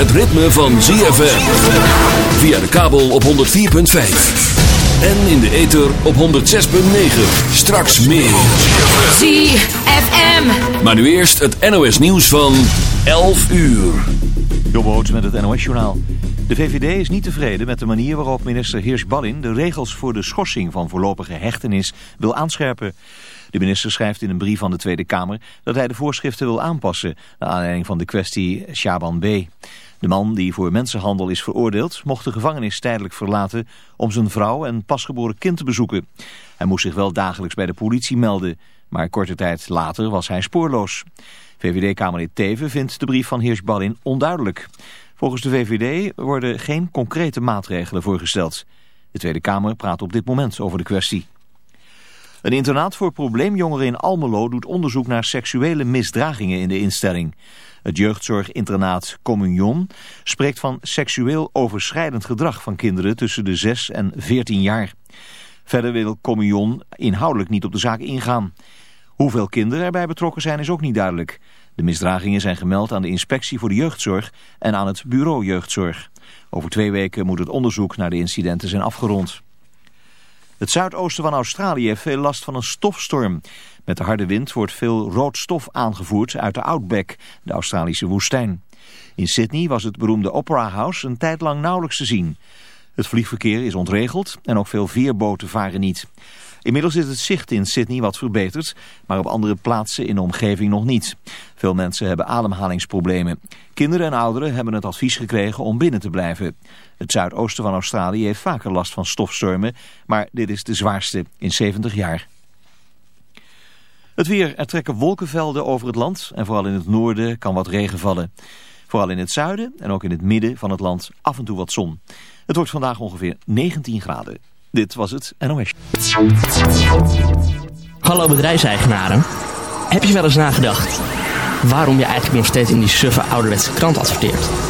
het ritme van ZFM. Via de kabel op 104.5. En in de ether op 106.9. Straks meer. ZFM. Maar nu eerst het NOS nieuws van 11 uur. Jobboot met het NOS-journaal. De VVD is niet tevreden met de manier waarop minister Heers-Ballin de regels voor de schorsing van voorlopige hechtenis wil aanscherpen. De minister schrijft in een brief aan de Tweede Kamer dat hij de voorschriften wil aanpassen, naar aanleiding van de kwestie Shaban B. De man die voor mensenhandel is veroordeeld mocht de gevangenis tijdelijk verlaten om zijn vrouw en pasgeboren kind te bezoeken. Hij moest zich wel dagelijks bij de politie melden, maar korte tijd later was hij spoorloos. VVD-Kamerlid Teven vindt de brief van Heers-Ballin onduidelijk. Volgens de VVD worden geen concrete maatregelen voorgesteld. De Tweede Kamer praat op dit moment over de kwestie. Een internaat voor probleemjongeren in Almelo doet onderzoek naar seksuele misdragingen in de instelling. Het jeugdzorginternaat Communion spreekt van seksueel overschrijdend gedrag van kinderen tussen de 6 en 14 jaar. Verder wil Communion inhoudelijk niet op de zaak ingaan. Hoeveel kinderen erbij betrokken zijn is ook niet duidelijk. De misdragingen zijn gemeld aan de inspectie voor de jeugdzorg en aan het bureau jeugdzorg. Over twee weken moet het onderzoek naar de incidenten zijn afgerond. Het zuidoosten van Australië heeft veel last van een stofstorm. Met de harde wind wordt veel rood stof aangevoerd uit de Outback, de Australische woestijn. In Sydney was het beroemde Opera House een tijd lang nauwelijks te zien. Het vliegverkeer is ontregeld en ook veel veerboten varen niet. Inmiddels is het zicht in Sydney wat verbeterd, maar op andere plaatsen in de omgeving nog niet. Veel mensen hebben ademhalingsproblemen. Kinderen en ouderen hebben het advies gekregen om binnen te blijven. Het zuidoosten van Australië heeft vaker last van stofstormen, maar dit is de zwaarste in 70 jaar. Het weer, er trekken wolkenvelden over het land en vooral in het noorden kan wat regen vallen. Vooral in het zuiden en ook in het midden van het land af en toe wat zon. Het wordt vandaag ongeveer 19 graden. Dit was het NOS. Hallo bedrijfseigenaren. Heb je wel eens nagedacht waarom je eigenlijk nog steeds in die suffe ouderwetse krant adverteert?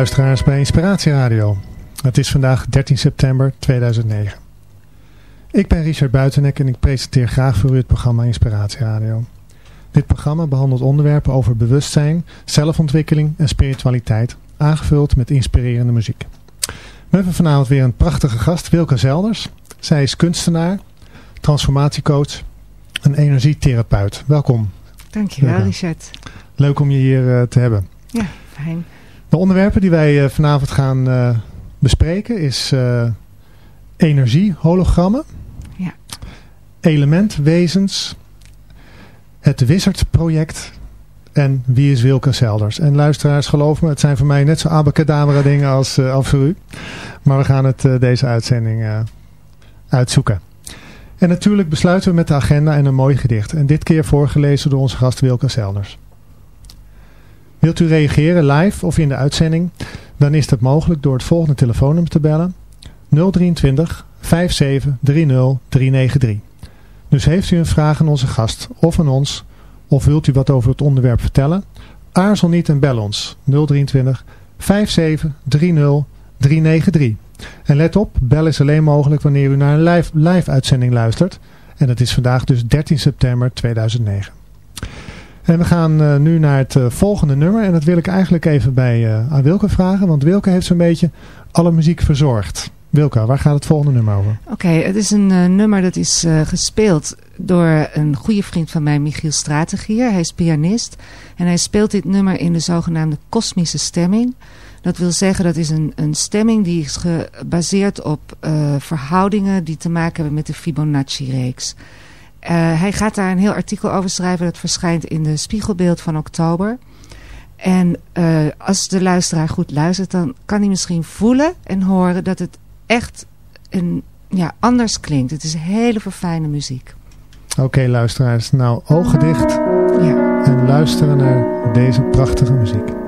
Luisteraars bij Inspiratie Radio. Het is vandaag 13 september 2009. Ik ben Richard Buitenek en ik presenteer graag voor u het programma Inspiratie Radio. Dit programma behandelt onderwerpen over bewustzijn, zelfontwikkeling en spiritualiteit, aangevuld met inspirerende muziek. We hebben vanavond weer een prachtige gast, Wilke Zelders. Zij is kunstenaar, transformatiecoach en energietherapeut. Welkom. Dankjewel Wilke. Richard. Leuk om je hier eh, te hebben. Ja, fijn. De onderwerpen die wij eh, vanavond gaan eh, bespreken is eh energie, hologrammen, Ja. elementwezens, het Wizard project en wie is Wilke Zelders. En luisteraars, geloof me, het zijn voor mij net zo abacadabra dingen als, als voor u. Maar we gaan het deze uitzending uitzoeken. En natuurlijk besluiten we met de agenda en een mooi gedicht. En dit keer voorgelezen door onze gast Wilke Zelders. Wilt u reageren live of in de uitzending? Dan is dat mogelijk door het volgende telefoonnummer te bellen. 023 5730 393. Dus heeft u een vraag aan onze gast of aan ons, of wilt u wat over het onderwerp vertellen? Aarzel niet en bel ons 023 5730 393. En let op, bel is alleen mogelijk wanneer u naar een live, live uitzending luistert. En dat is vandaag dus 13 september 2009. En we gaan eh, nu naar het eh, volgende nummer. En dat wil ik eigenlijk even bij eh, aan Wilke vragen. Want Wilke heeft zo'n beetje alle muziek verzorgd. Wilke, waar gaat het volgende nummer over? Oké, het is een nummer dat is gespeeld door een goede vriend van mij, Michiel Strategier. Hij is pianist en hij speelt dit nummer in de zogenaamde kosmische stemming. Dat wil zeggen, dat is een, een stemming die is gebaseerd op verhoudingen die te maken hebben met de Fibonacci-reeks. Eh, hij gaat daar een heel artikel over schrijven. Dat verschijnt in de Spiegelbeeld van oktober. En eh, als de luisteraar goed luistert, dan kan hij misschien voelen en horen dat het echt een, ja, anders klinkt. Het is hele verfijnde muziek. Oké luisteraars, nou ogen dicht Ja. en luisteren naar deze prachtige muziek.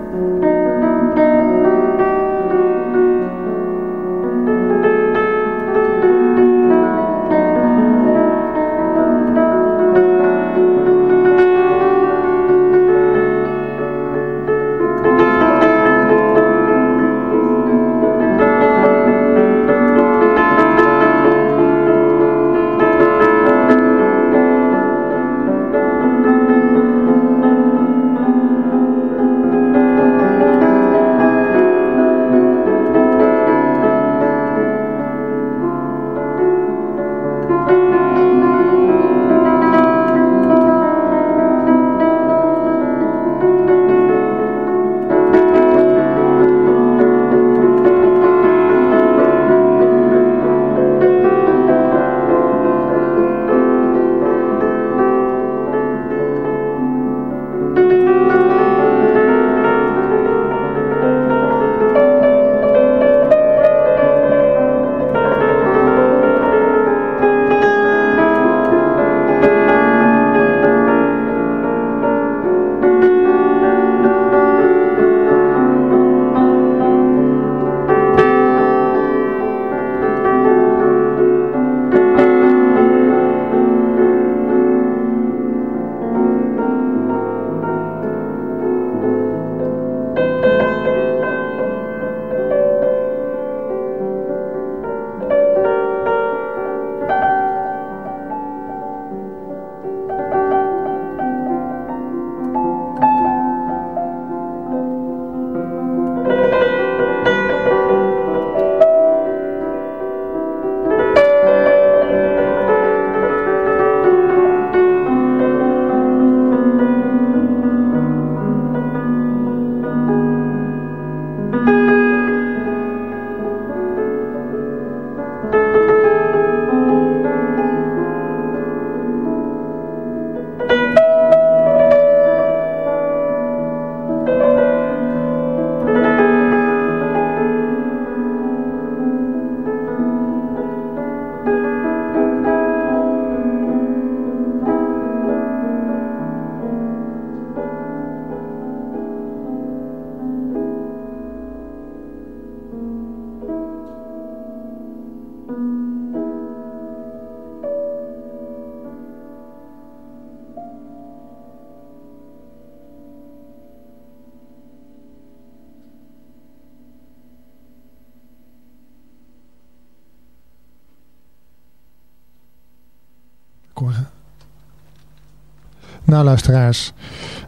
Nou luisteraars,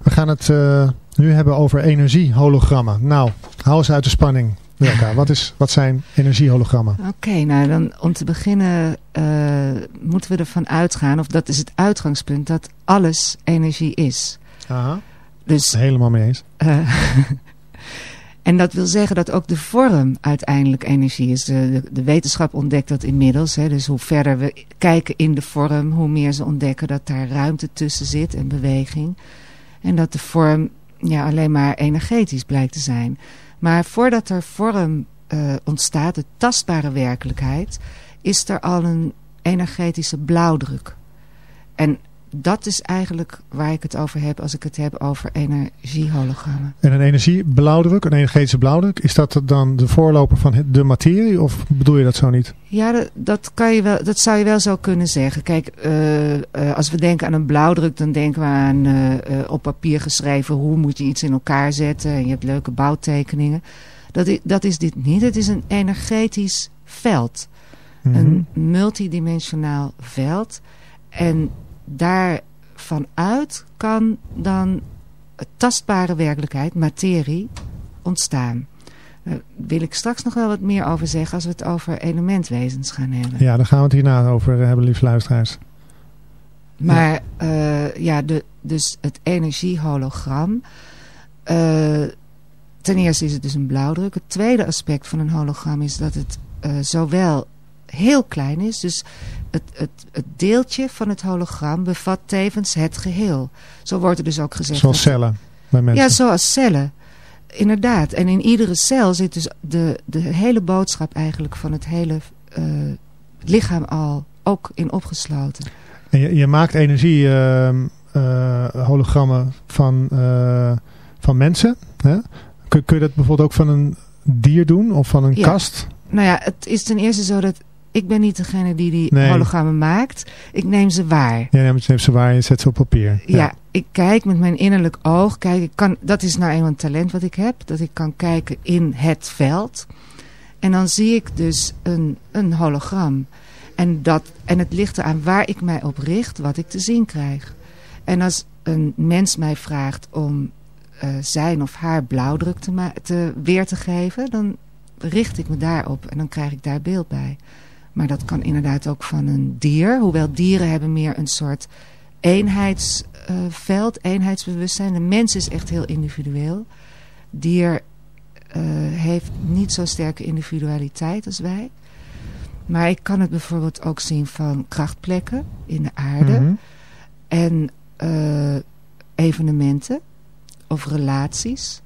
we gaan het eh, nu hebben over energiehologrammen. Nou, hou eens uit de spanning. Wilka, wat, is, wat zijn energiehologrammen? Oké, nou dan om te beginnen eh, moeten we ervan uitgaan, of dat is het uitgangspunt, dat alles energie is. Aha. Dus, Helemaal mee eens. eh, en dat wil zeggen dat ook de vorm uiteindelijk energie is. De, de, wetenschap ontdekt dat inmiddels. Hè, dus hoe verder we kijken in de vorm, hoe meer ze ontdekken dat daar ruimte tussen zit en beweging. En dat de vorm ja, alleen maar energetisch blijkt te zijn. Maar voordat er vorm eh, ontstaat, de tastbare werkelijkheid, is er al een energetische blauwdruk. En dat is eigenlijk waar ik het over heb als ik het heb over energiehologrammen. En een energieblauwdruk, een energetische blauwdruk, is dat dan de voorloper van de materie of bedoel je dat zo niet? Ja, dat, dat, kan je wel, dat zou je wel zo kunnen zeggen. Kijk, eh, eh, als we denken aan een blauwdruk, dan denken we aan eh, op papier geschreven hoe moet je iets in elkaar zetten. En je hebt leuke bouwtekeningen. Dat is, dat is dit niet. Het is een energetisch veld. Mhm. Een multidimensionaal veld. En daarvanuit kan dan tastbare werkelijkheid, materie, ontstaan. Daar wil ik straks nog wel wat meer over zeggen als we het over elementwezens gaan hebben. Ja, daar gaan we het hierna over hebben, lieve luisteraars. Maar eh, ja, de, dus het energiehologram. eh, ten eerste is het dus een blauwdruk. Het tweede aspect van een hologram is dat het eh, zowel heel klein is. Dus het, het, het deeltje van het hologram bevat tevens het geheel. Zo wordt er dus ook gezegd. Zoals dat- cellen bij mensen. Ja, zoals cellen. Inderdaad. En in iedere cel zit dus de, de hele boodschap eigenlijk van het hele eh, lichaam al ook in opgesloten. En je, je maakt energie ehm, eh, hologrammen van, eh, van mensen. Hè? Kun, kun je dat bijvoorbeeld ook van een dier doen of van een Ja. kast? Nou ja, het is ten eerste zo dat ik ben niet degene die die Nee. hologrammen maakt. Ik neem ze waar. Ja, je neemt ze waar je zet ze op papier. Ja. ik kijk met mijn innerlijk oog. Kijk, ik kan, dat is nou eenmaal een talent wat ik heb. Dat ik kan kijken in het veld. En dan zie ik dus een, een hologram. En, dat, en het ligt eraan waar ik mij op richt, wat ik te zien krijg. En als een mens mij vraagt om eh, zijn of haar blauwdruk te, te weer te geven, dan richt ik me daarop en dan krijg ik daar beeld bij. Maar dat kan inderdaad ook van een dier. Hoewel dieren hebben meer een soort eenheidsveld, eenheidsbewustzijn. De mens is echt heel individueel. Dier eh, heeft niet zo sterke individualiteit als wij. Maar ik kan het bijvoorbeeld ook zien van krachtplekken in de aarde. Mhm. En eh, evenementen of relaties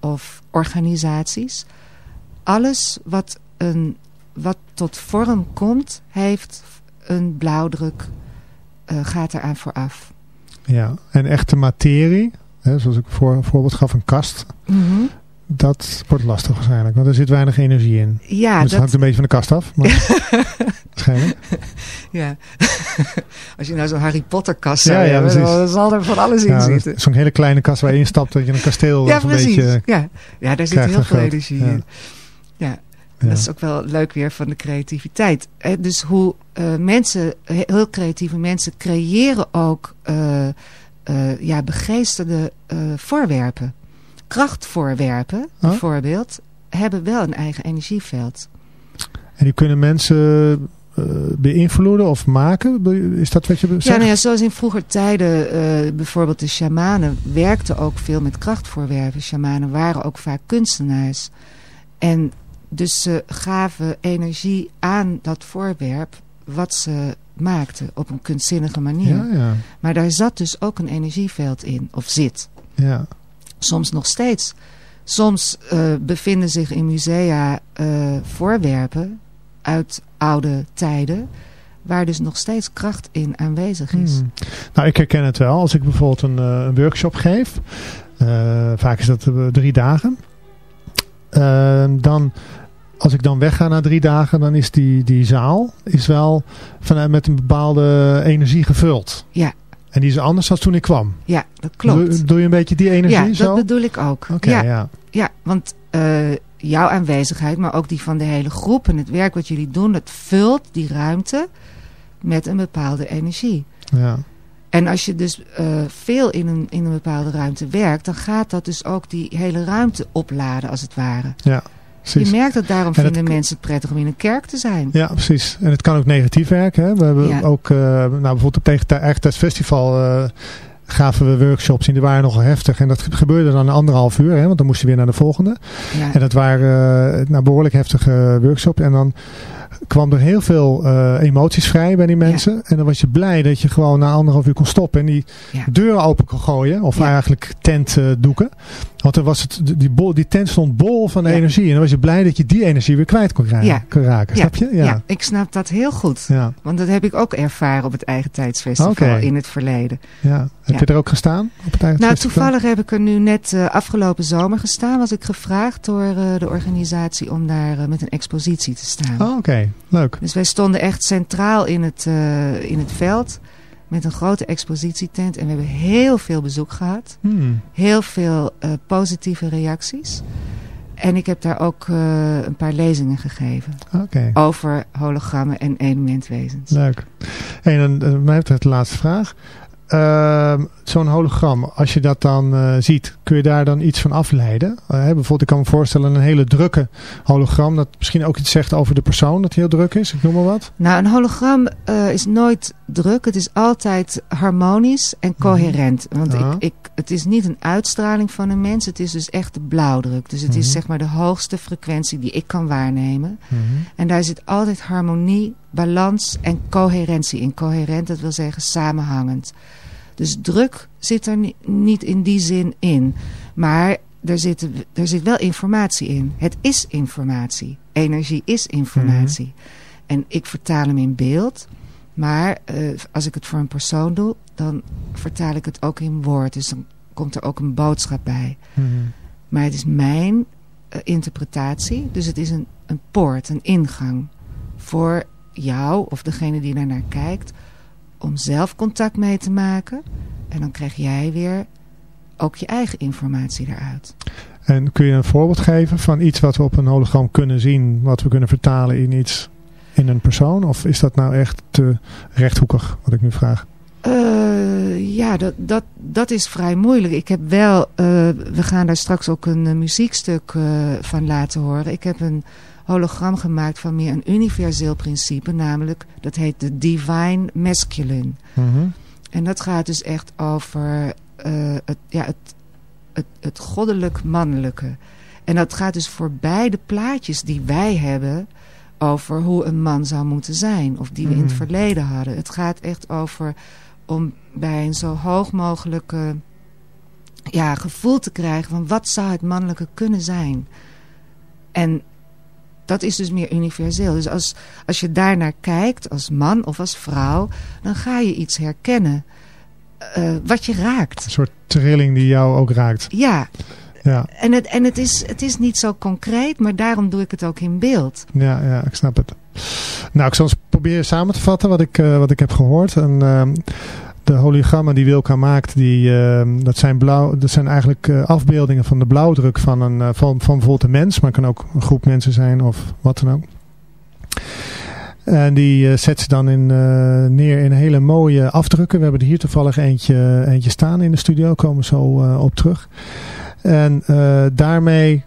of organisaties. Alles wat, een, wat tot vorm komt, heeft een blauwdruk, eh, gaat eraan vooraf. Ja, en echte materie, hè, zoals ik voor een voorbeeld gaf, een kast, Mhm. dat wordt lastig waarschijnlijk, want er zit weinig energie in. Ja, dus het dat- hangt een beetje van de kast af, maar waarschijnlijk. Ja, als je nou zo'n Harry Potter kast Ja, zou ja, hebben, precies. dan zal er van alles in Ja, zitten. Zo'n hele kleine kast waar je instapt, dat je een kasteel Ja, een precies. beetje... ja. ja, daar zit heel veel energie ja. in. Ja, Ja. dat is ook wel leuk weer van de creativiteit. Hè, Dus hoe eh, mensen, he- heel creatieve mensen, creëren ook eh, eh, ja, begeesterde eh, voorwerpen. Krachtvoorwerpen, bijvoorbeeld, hebben wel een eigen energieveld. En die kunnen mensen eh, beïnvloeden of maken? Is dat wat je zegt? Ja, nou ja, zoals in vroeger tijden, eh, bijvoorbeeld de shamanen werkten ook veel met krachtvoorwerpen. Shamanen waren ook vaak kunstenaars. En dus ze gaven energie aan dat voorwerp wat ze maakten op een kunstzinnige manier. Ja, ja. Maar daar zat dus ook een energieveld in, of zit. Ja. Soms nog steeds. Soms eh, bevinden zich in musea eh, voorwerpen uit oude tijden... waar dus nog steeds kracht in aanwezig is. Hmm. Nou, ik herken het wel. Als ik bijvoorbeeld een, eh, een workshop geef, vaak is dat drie dagen. Eh, dan, als ik dan wegga na drie dagen, dan is die, die zaal is wel vanuit met een bepaalde energie gevuld. Ja. En die is anders dan toen ik kwam. Ja, dat klopt. Doe, doe je een beetje die energie ja, dat zo? bedoel ik ook. Oké, ja, ja. ja, want eh, jouw aanwezigheid, maar ook die van de hele groep en het werk wat jullie doen, dat vult die ruimte met een bepaalde energie. Ja. En als je dus eh, veel in een, in een bepaalde ruimte werkt, dan gaat dat dus ook die hele ruimte opladen als het ware. Ja, precies. Je merkt dat daarom En het- vinden mensen het prettig om in een kerk te zijn. Ja, precies. En het kan ook negatief werken. Hè? We hebben Ja. ook, eh, nou bijvoorbeeld op tegen Eigen Festival eh, gaven we workshops in. Die waren nogal heftig. En dat gebeurde dan een anderhalf uur. Hè? Want dan moest je weer naar de volgende. Ja. En dat waren uh, nou, behoorlijk heftige workshops. En dan kwam er heel veel uh, emoties vrij bij die mensen. Ja. En dan was je blij dat je gewoon na anderhalf uur kon stoppen. En die ja. deuren open kon gooien. Of eigenlijk tentdoeken. Want dan was het, die, bol, die tent stond bol van energie. En dan was je blij dat je die energie weer kwijt kon, raken. Ja. Snap je? Ja. ik snap dat heel goed. Ja. Want dat heb ik ook ervaren op het Eigen Tijdsfestival in het verleden. Ja. Heb je er ook gestaan op het Eigen Nou, Festival? toevallig heb ik er nu net eh, afgelopen zomer gestaan. Was ik gevraagd door eh, de organisatie om daar eh, met een expositie te staan. Oh, Oké, leuk. Dus wij stonden echt centraal in het, eh, in het veld. Met een grote expositietent. En we hebben heel veel bezoek gehad. Hmm. Heel veel eh, positieve reacties. En ik heb daar ook eh, een paar lezingen gegeven. Over hologrammen en elementwezens. leuk. En dan, mij betreft de laatste vraag. Ehm, Zo'n hologram, als je dat dan eh, ziet, kun je daar dan iets van afleiden? Eh, bijvoorbeeld, ik kan me voorstellen een hele drukke hologram, dat misschien ook iets zegt over de persoon, dat heel druk is, ik noem maar wat. Nou, een hologram eh, is nooit druk. Het is altijd harmonisch en coherent. Want Ja. ik, ik, het is niet een uitstraling van een mens. Het is dus echt de blauwdruk. Dus het is Mhm. zeg maar de hoogste frequentie die ik kan waarnemen. Mhm. En daar zit altijd harmonie, balans en coherentie in. Coherent, dat wil zeggen samenhangend. Dus druk zit er ni- niet in die zin in. Maar er zit, er zit wel informatie in. Het is informatie. Energie is informatie. En ik vertaal hem in beeld. Maar eh, als ik het voor een persoon doe, dan vertaal ik het ook in woord. Dus dan komt er ook een boodschap bij. Mhm. Maar het is mijn eh, interpretatie. Dus het is een, een poort, een ingang. Voor jou of degene die daarnaar kijkt. Om zelf contact mee te maken. En dan krijg jij weer ook je eigen informatie eruit. En kun je een voorbeeld geven van iets wat we op een hologram kunnen zien, wat we kunnen vertalen in iets, in een persoon? Of is dat nou echt te rechthoekig, wat ik nu vraag? Eh, ja, dat, dat, dat is vrij moeilijk. Ik heb wel, eh, we gaan daar straks ook een eh, muziekstuk van laten horen. Ik heb een hologram gemaakt van meer een universeel principe. Namelijk, dat heet de Divine Masculine. Mhm. En dat gaat dus echt over het, ja, het, het, het goddelijk mannelijke. En dat gaat dus voorbij de plaatjes die wij hebben over hoe een man zou moeten zijn. Of die we in het Mm. verleden hadden. Het gaat echt over om bij een zo hoog mogelijke ja, gevoel te krijgen van wat zou het mannelijke kunnen zijn. En dat is dus meer universeel. Dus als, als je daarnaar kijkt, als man of als vrouw, dan ga je iets herkennen eh, wat je raakt. Een soort trilling die jou ook raakt. Ja, Ja, en, het, en het, is, het is niet zo concreet, maar daarom doe ik het ook in beeld. ja, ja ik snap het. Nou, ik zal eens proberen samen te vatten wat ik, eh, wat ik heb gehoord. En, ehm, de hologrammen die Wilka maakt, die, ehm, dat, zijn blauw, dat zijn eigenlijk eh, afbeeldingen van de blauwdruk van, een, eh, van, van bijvoorbeeld een mens. Maar het kan ook een groep mensen zijn of wat dan ook. En die zet ze dan in, neer in hele mooie afdrukken. We hebben er hier toevallig eentje, eentje staan in de studio. Komen we zo op terug. En eh, daarmee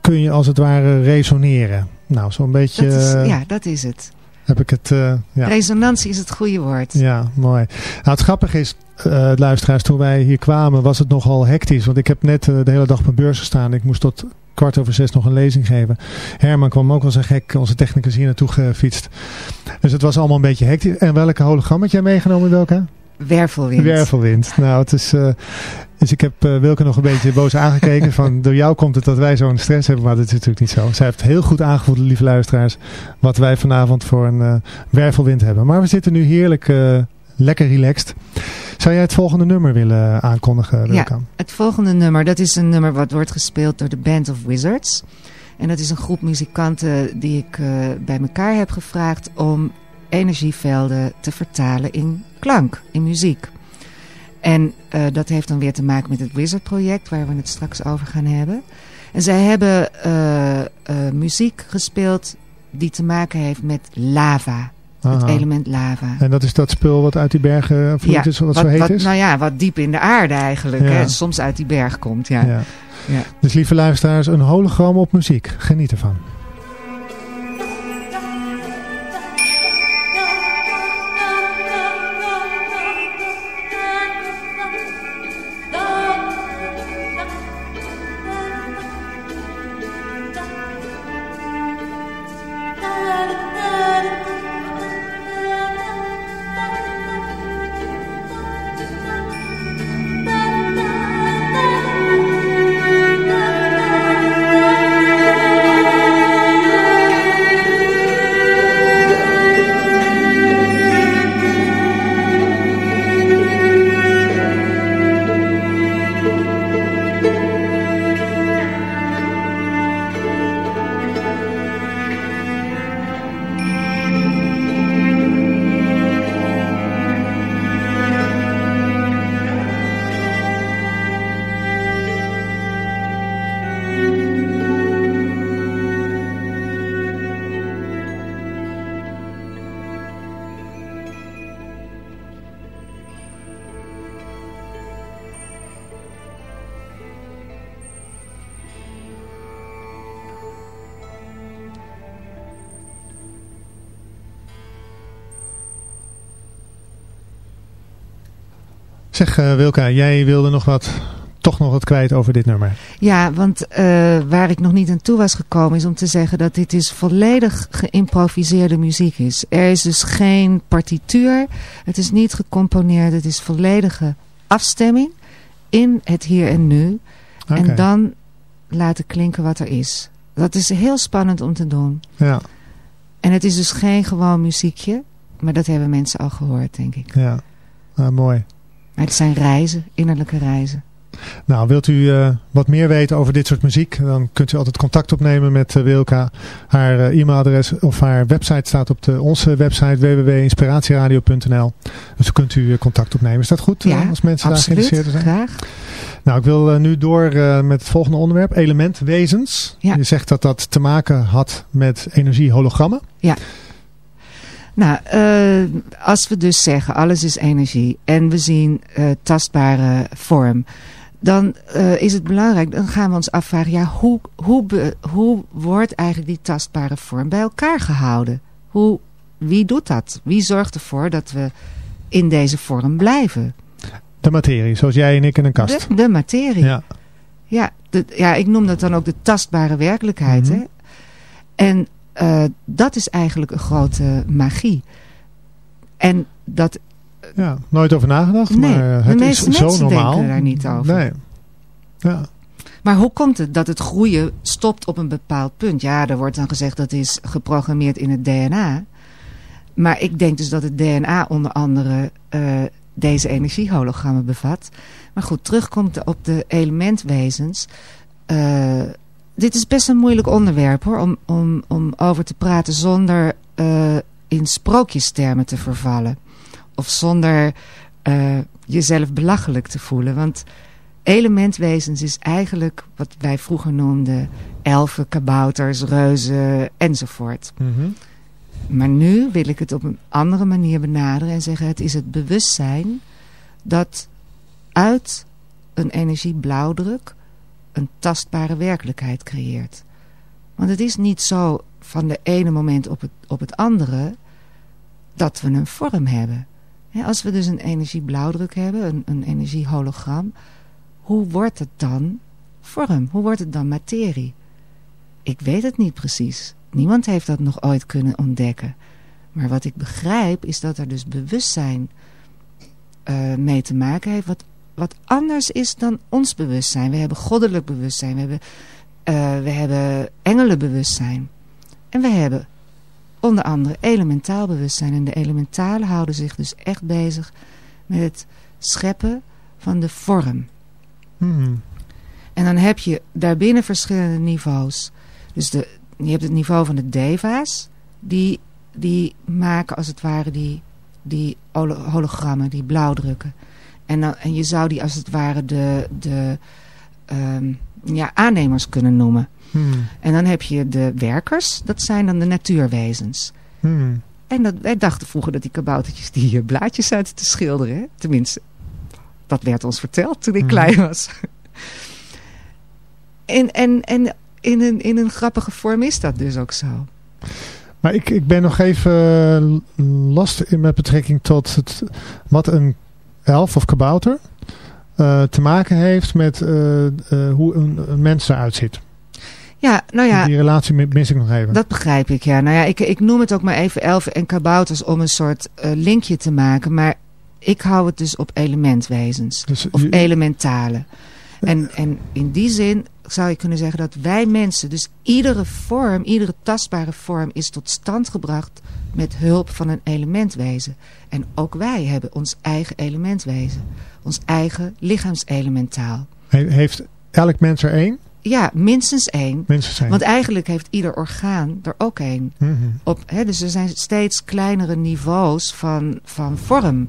kun je als het ware resoneren. Nou, zo'n beetje Dat is, eh, ja, dat is het. heb ik het... eh, ja. Resonantie is het goede woord. Ja, mooi. Nou, het grappige is, eh, luisteraars, toen wij hier kwamen was het nogal hectisch. Want ik heb net de hele dag op mijn beurs gestaan. Ik moest tot kwart over zes nog een lezing geven. Herman kwam ook wel zo gek, onze technicus hier naartoe gefietst. Dus het was allemaal een beetje hectisch. En welke hologram had jij meegenomen, welke? Wervelwind. Wervelwind. Nou, het is... eh, dus ik heb eh, Wilke nog een beetje boos aangekeken. Van door jou komt het dat wij zo'n stress hebben. Maar dat is natuurlijk niet zo. Zij heeft heel goed aangevoeld, lieve luisteraars. Wat wij vanavond voor een eh, wervelwind hebben. Maar we zitten nu heerlijk lekker relaxed. Zou jij het volgende nummer willen aankondigen, Wilke? Ja, het volgende nummer, dat is een nummer wat wordt gespeeld door de Band of Wizards. En dat is een groep muzikanten die ik bij elkaar heb gevraagd om energievelden te vertalen in klank, in muziek. En eh, dat heeft dan weer te maken met het Wizard project waar we het straks over gaan hebben. En zij hebben eh, eh, muziek gespeeld die te maken heeft met lava. het element lava. En dat is dat spul wat uit die bergen vloeit is, wat, zo heet wat, is? Nou ja, wat diep in de aarde eigenlijk. Ja. Hè, en soms uit die berg komt. Ja. Ja. Dus lieve luisteraars, een hologram op muziek. Geniet ervan. Zeg eh, Wilka, jij wilde nog wat, toch nog wat kwijt over dit nummer. Ja, want eh, waar ik nog niet aan toe was gekomen is om te zeggen dat dit dus volledig geïmproviseerde muziek is. Er is dus geen partituur, het is niet gecomponeerd, het is volledige afstemming in het hier en nu. En dan laten klinken wat er is. Dat is heel spannend om te doen. Ja, En het is dus geen gewoon muziekje, maar dat hebben mensen al gehoord, denk ik. ja. Ah, mooi. Maar het zijn reizen, innerlijke reizen. Nou, wilt u eh, wat meer weten over dit soort muziek, dan kunt u altijd contact opnemen met eh, Wilka. Haar eh, e-mailadres of haar website staat op de, onze website www.inspiratieradio.nl. Dus dan kunt u contact opnemen. Is dat goed? Ja, als mensen absoluut. daar geïnteresseerd zijn? Graag. Nou, ik wil nu door met het volgende onderwerp. Elementwezens. Ja. Je zegt dat dat te maken had met energiehologrammen. Ja. Nou, eh, als we dus zeggen alles is energie en we zien eh, tastbare vorm, dan eh, is het belangrijk, dan gaan we ons afvragen, ja, hoe, hoe, be- hoe wordt eigenlijk die tastbare vorm bij elkaar gehouden? Hoe, wie doet dat? Wie zorgt ervoor dat we in deze vorm blijven? De materie, zoals jij en ik in een kast. De, de materie. Ja. Ja, de, ja, ik noem dat dan ook de tastbare werkelijkheid. Mhm. hè? En eh, dat is eigenlijk een grote magie. En dat, ja, nooit over nagedacht, Nee, maar eh, de het is meeste zo mensen normaal. denken daar niet over. Nee. Ja. maar hoe komt het dat het groeien stopt op een bepaald punt? Ja, er wordt dan gezegd dat is geprogrammeerd in het DNA. Maar ik denk dus dat het DNA onder andere eh, deze energiehologrammen bevat. Maar goed, terugkomt op de elementwezens. Eh, dit is best een moeilijk onderwerp hoor, om, om, om over te praten zonder eh, in sprookjestermen te vervallen. Of zonder eh, jezelf belachelijk te voelen. Want elementwezens is eigenlijk wat wij vroeger noemden elfen, kabouters, reuzen enzovoort. Mhm. Maar nu wil ik het op een andere manier benaderen en zeggen het is het bewustzijn dat uit een energieblauwdruk een tastbare werkelijkheid creëert. Want het is niet zo van de ene moment op het, op het andere dat we een vorm hebben. Als we dus een energieblauwdruk hebben, een, een energiehologram, hoe wordt het dan vorm? Hoe wordt het dan materie? Ik weet het niet precies. Niemand heeft dat nog ooit kunnen ontdekken. Maar wat ik begrijp is dat er dus bewustzijn eh, mee te maken heeft. Wat, wat anders is dan ons bewustzijn. We hebben goddelijk bewustzijn. We hebben, eh, we hebben engelenbewustzijn. En we hebben onder andere elementaal bewustzijn. En de elementalen houden zich dus echt bezig met het scheppen van de vorm. Hmm. En dan heb je daarbinnen verschillende niveaus. Dus de, je hebt het niveau van de deva's. Die, die maken als het ware die, die holo- hologrammen, die blauwdrukken. En, dan, en je zou die als het ware de, de ehm, ja, aannemers kunnen noemen. Hmm. En dan heb je de werkers, dat zijn dan de natuurwezens. Hmm. En dat, wij dachten vroeger dat die kaboutertjes die blaadjes zaten te schilderen. Hè? Tenminste, dat werd ons verteld toen ik Mhm. klein was. en en, en in, een, in een grappige vorm is dat dus ook zo. Maar ik, ik ben nog even eh, last in met betrekking tot het, wat een elf of kabouter eh, te maken heeft met eh, eh, hoe een, een mens eruit ziet. Ja, nou ja, Die relatie mi- mis ik nog even. dat begrijp ik. Ja. Nou ja, ik, ik noem het ook maar even elfen en kabouters om een soort linkje te maken. Maar ik hou het dus op elementwezens. Dus Of je- elementale. En, en in die zin zou je kunnen zeggen dat wij mensen, dus iedere vorm, iedere tastbare vorm is tot stand gebracht met hulp van een elementwezen. En ook wij hebben ons eigen elementwezen. Ons eigen lichaamselementaal. he- heeft elk mens er één? Ja, minstens één. Mensen zijn. Want eigenlijk heeft ieder orgaan er ook één. Mhm. Op, hè, dus er zijn steeds kleinere niveaus van, van vorm.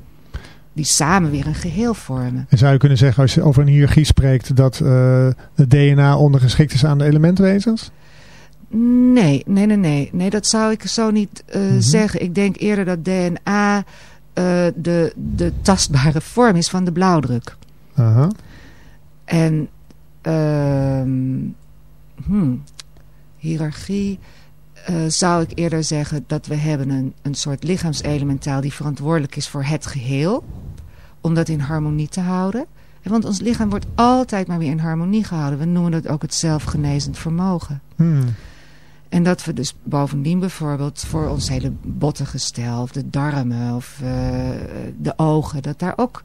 Die samen weer een geheel vormen. En zou je kunnen zeggen, als je over een hiërarchie spreekt, dat eh, het DNA ondergeschikt is aan de elementwezens? Nee, nee, nee, nee. Nee, dat zou ik zo niet eh, Mhm. zeggen. Ik denk eerder dat DNA eh, de, de tastbare vorm is van de blauwdruk. Aha. En ehm hmm, hiërarchie eh, zou ik eerder zeggen dat we hebben een, een soort lichaamselementaal die verantwoordelijk is voor het geheel. Om dat in harmonie te houden. En Want ons lichaam wordt altijd maar weer in harmonie gehouden. We noemen dat ook het zelfgenezend vermogen. Hmm. En dat we dus bovendien bijvoorbeeld voor ons hele bottengestel of de darmen of eh, de ogen, dat daar ook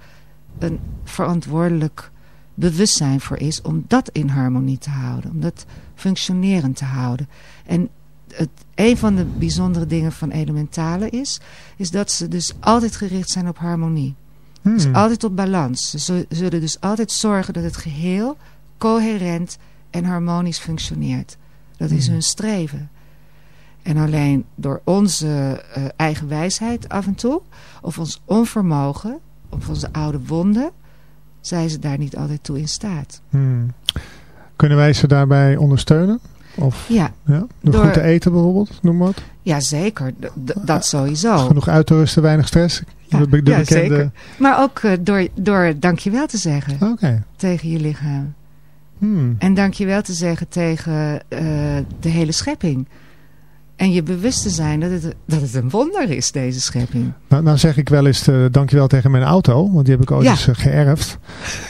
een verantwoordelijk bewustzijn voor is om dat in harmonie te houden, om dat functionerend te houden. En het, een van de bijzondere dingen van elementalen is, is dat ze dus altijd gericht zijn op harmonie. Hmm. Dus altijd op balans. Ze zu- zullen dus altijd zorgen dat het geheel coherent en harmonisch functioneert. Dat is Hmm. hun streven. En alleen door onze eh, eigen wijsheid af en toe, of ons onvermogen, of onze oude wonden, zijn ze daar niet altijd toe in staat. Hmm. Kunnen wij ze daarbij ondersteunen? Of Ja, ja? door, Door- goed te eten bijvoorbeeld, noem maar wat? ja zeker. D- dat sowieso. Genoeg uit te rusten, weinig stress. Ja, de, zeker. Maar ook eh, door, door dankjewel te zeggen tegen je lichaam. Hmm. En dankjewel te zeggen tegen eh, de hele schepping. En je bewust te zijn dat het, dat het een wonder is, deze schepping. Nou, nou zeg ik wel eens eh, dankjewel tegen mijn auto, want die heb ik ooit Ja. eens eh, geërfd.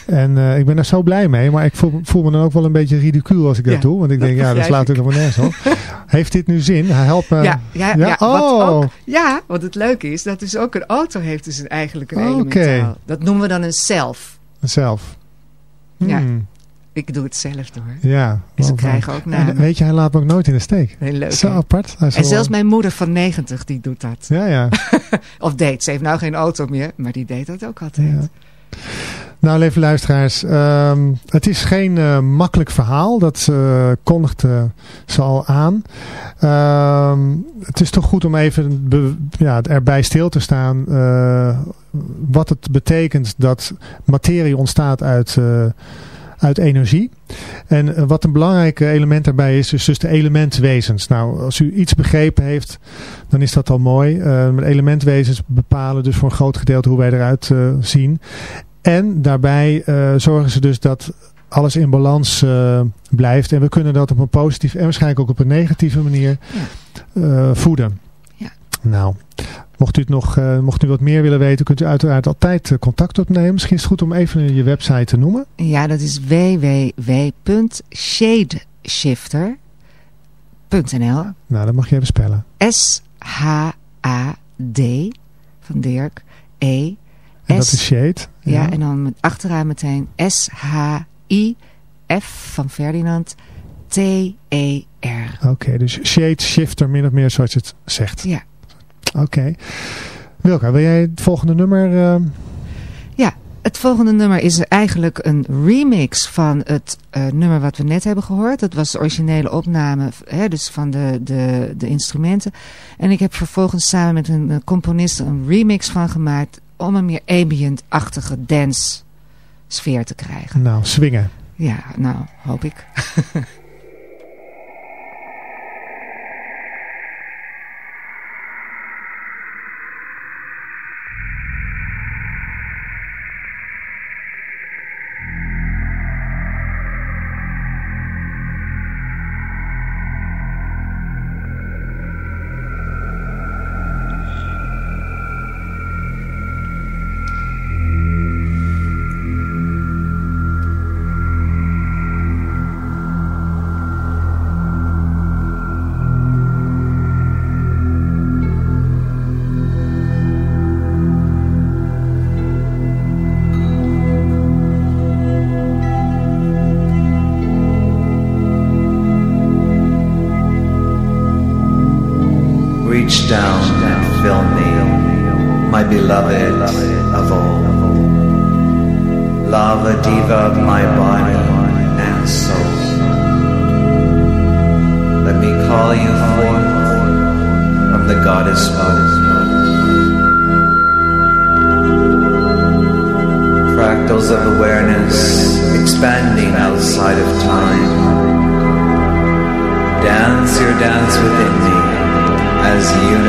En eh, ik ben er zo blij mee, maar ik voel, voel me dan ook wel een beetje ridicuul als ik dat Ja, doe. Want ik dat denk, ja, dat slaat natuurlijk helemaal nergens op. Heeft dit nu zin? Hij helpt me. ja, ja, ja? ja, wat Oh. ook, ja, wat het leuke is, dat dus ook een auto heeft dus een, eigenlijk een Oké. elementaal. Dat noemen we dan een zelf. Zelf. Ja. Hmm. Ik doe het zelf door. Ja. En ze krijgen ook En, namen. weet je, hij laat me ook nooit in de steek. Heel leuk. Zo apart. En zelfs mijn moeder van 90, die doet dat. Ja, ja. Of deed. Ze heeft nou geen auto meer, maar die deed dat ook altijd. Ja. Nou, lieve luisteraars, ehm, het is geen eh, makkelijk verhaal. Dat kondigt eh, ze al aan. Ehm, het is toch goed om even ja, erbij stil te staan. eh, wat het betekent dat materie ontstaat uit, uit energie. En eh, wat een belangrijk element daarbij is, is dus de elementwezens. Nou, als u iets begrepen heeft, dan is dat al mooi. Eh, maar elementwezens bepalen dus voor een groot gedeelte hoe wij eruit eh, zien. En daarbij eh, zorgen ze dus dat alles in balans eh, blijft. En we kunnen dat op een positieve en waarschijnlijk ook op een negatieve manier eh, voeden. Ja. Nou, mocht u, het nog, eh, mocht u wat meer willen weten, kunt u uiteraard altijd eh, contact opnemen. Misschien is het goed om even je website te noemen. Ja, dat is www.shadeshifter.nl Nou, dat mag je even spellen. S-H-A-D van Dirk, E, En dat is Shade. ja, en dan met achteraan meteen S-H-I-F van Ferdinand, T-E-R. Oké, dus Shade Shifter min of meer zoals je het zegt. Ja. Oké. Wilka, wil jij het volgende nummer... eh, Ja, het volgende nummer is eigenlijk een remix van het eh, nummer wat we net hebben gehoord. Dat was de originele opname hè, dus van de, de, de instrumenten. En ik heb vervolgens samen met een componist een remix van gemaakt... om een meer ambient-achtige dance sfeer te krijgen. nou, swingen. Ja, nou, hoop ik.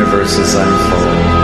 universes unfold.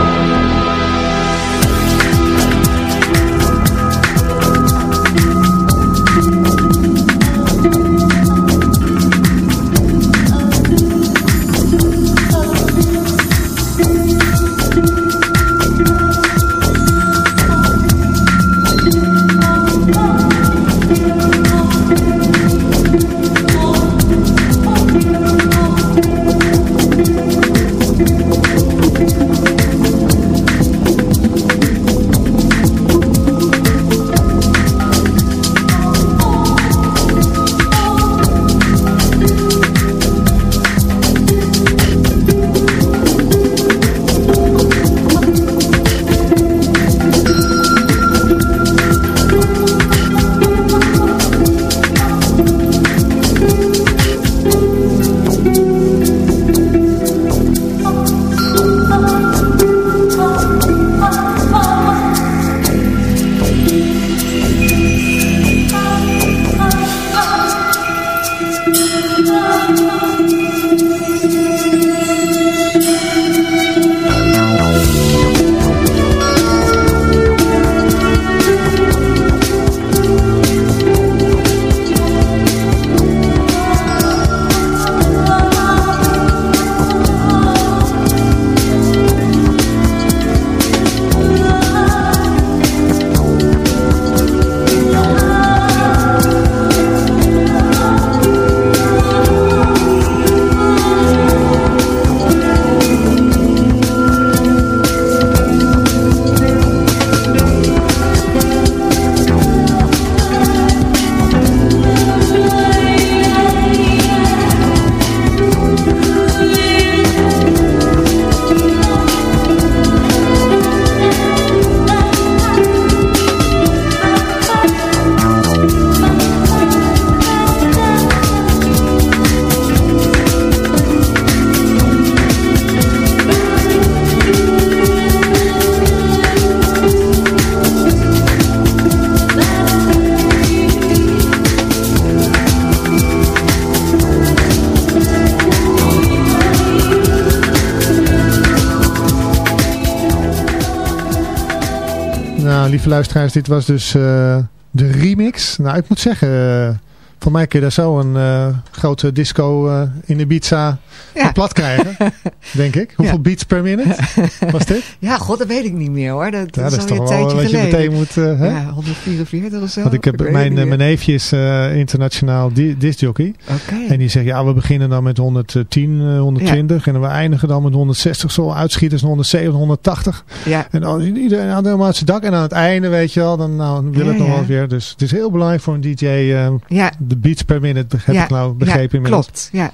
Lieve luisteraars, dit was dus eh, de remix. Nou, ik moet zeggen, eh, voor mij kun je daar zo een eh, grote disco in Ibiza Ja. plat krijgen, denk ik. Hoeveel beats per minute was dit? Ja, god, dat weet ik niet meer hoor. Dat, Ja, is dat is toch een wel tijdje wat je meteen moet... eh, hè? Ja, 144 of zo. Want ik heb mijn, eh, mijn neefje is eh, internationaal di discjockey. Oké. En die zegt, ja, we beginnen dan met 110, eh, 120. En we eindigen dan met 160. Zo uitschieters 170, 180. Ja. En dan iedereen aan helemaal uit zijn dak. En aan het einde, weet je wel, dan nou, wil het nog wel weer. Dus het is heel belangrijk voor een DJ. eh, Ja. De beats per minute, heb ja. ik nou begrepen inmiddels. klopt. Ja.